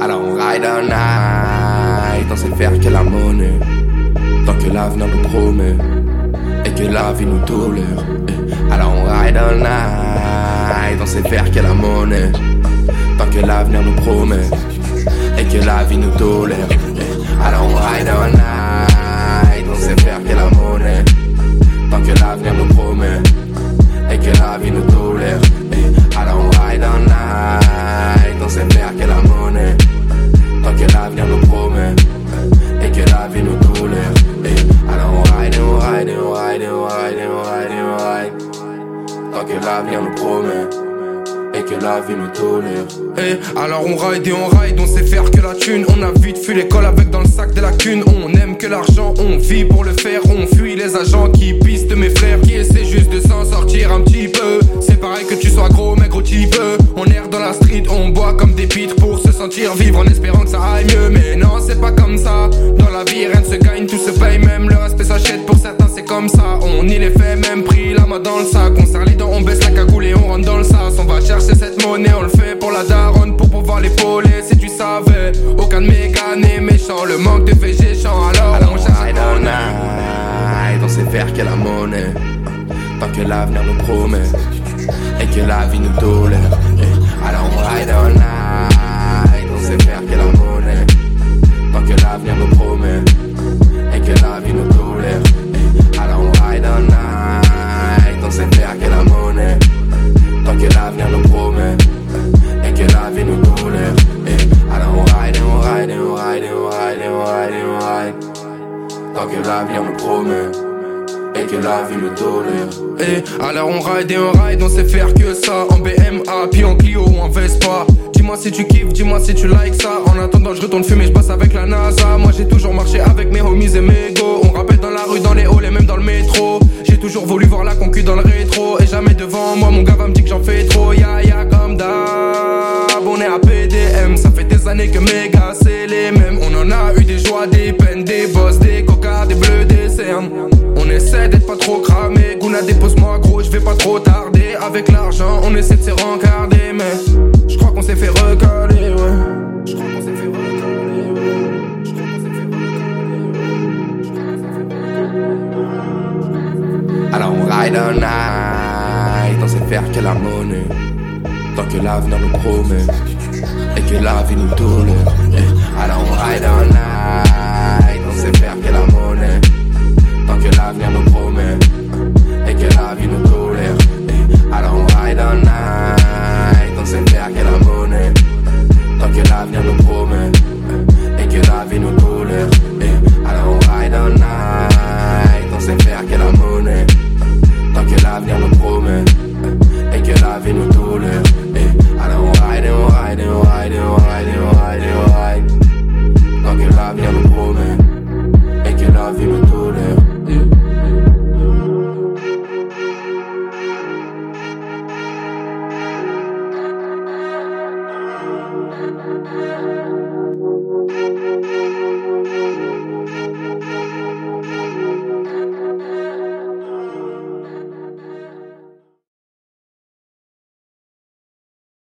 Alors on ride all night, on sait faire que la monnaie. Tant que l'avenir nous promet et que la vie nous tolère. Eh, Alors on ride all night, on sait faire que la monnaie. Tant que l'avenir nous promet et que la vie nous tolère. Eh, Alors on ride all night, l'avenir nous promet et que la vie nous tolère. Eh, alors on ride et on ride, on sait faire que la thune. On a vite fui l'école avec dans le sac des lacunes. On aime que l'argent, on vit pour le faire. On fuit les agents qui pistent mes frères, qui essaient juste de s'en sortir un petit peu. C'est pareil que tu sois gros, maigre ou type. On erre dans la street, on boit comme des pitres pour se sentir vivre en espérant que ça aille mieux. Mais non, c'est pas comme ça. Dans la vie, rien ne se gagne, tout se paye, même le respect s'achète. Pour certains, c'est comme ça. On y les fait, même pris la main dans le sac. On on le fait pour la daronne, pour pouvoir l'épauler. Si tu savais, aucun de mes n'est méchant. Le manque de VG chant, alors, Alors on night, on sait faire que la monnaie. Tant que l'avenir nous promet et que la vie nous tolère. Alors on ride all night, on sait faire que la monnaie. Tant que l'avenir nous promet ride, ride. Tant que l'avenir nous promet. Et que la vie nous tolère. Eh, alors on ride et on ride, on sait faire que ça. En BMA, puis en Clio ou en Vespa. Dis-moi si tu kiffes, dis-moi si tu likes ça. En attendant je retourne fumer, je passe avec la NASA. Moi j'ai toujours marché avec mes homies et mes go. On rappelle dans la rue, dans les halls et même dans le métro. J'ai toujours voulu voir la concu dans le rétro. Et jamais devant moi, mon gars va me dire que j'en fais trop. Ya ya comme d'hab, on est à PDM Ça fait des années que mes gars je vais pas trop tarder. Avec l'argent, on essaie de se rencarder Mais je crois qu'on s'est fait recoller, ouais. Je crois qu'on s'est fait Je crois qu'on s'est fait Alors on ride all night, on sait faire que la monnaie. Tant que l'avenir nous promet et que la vie nous tolère. Eh, Alors on ride all night, l'avenir nous promet eh, Et que la vie nous tolère eh. Alors on ride all night On sait faire qu'elle la monnaie eh, Tant que l'avenir nous promet Et que la vie nous tolère.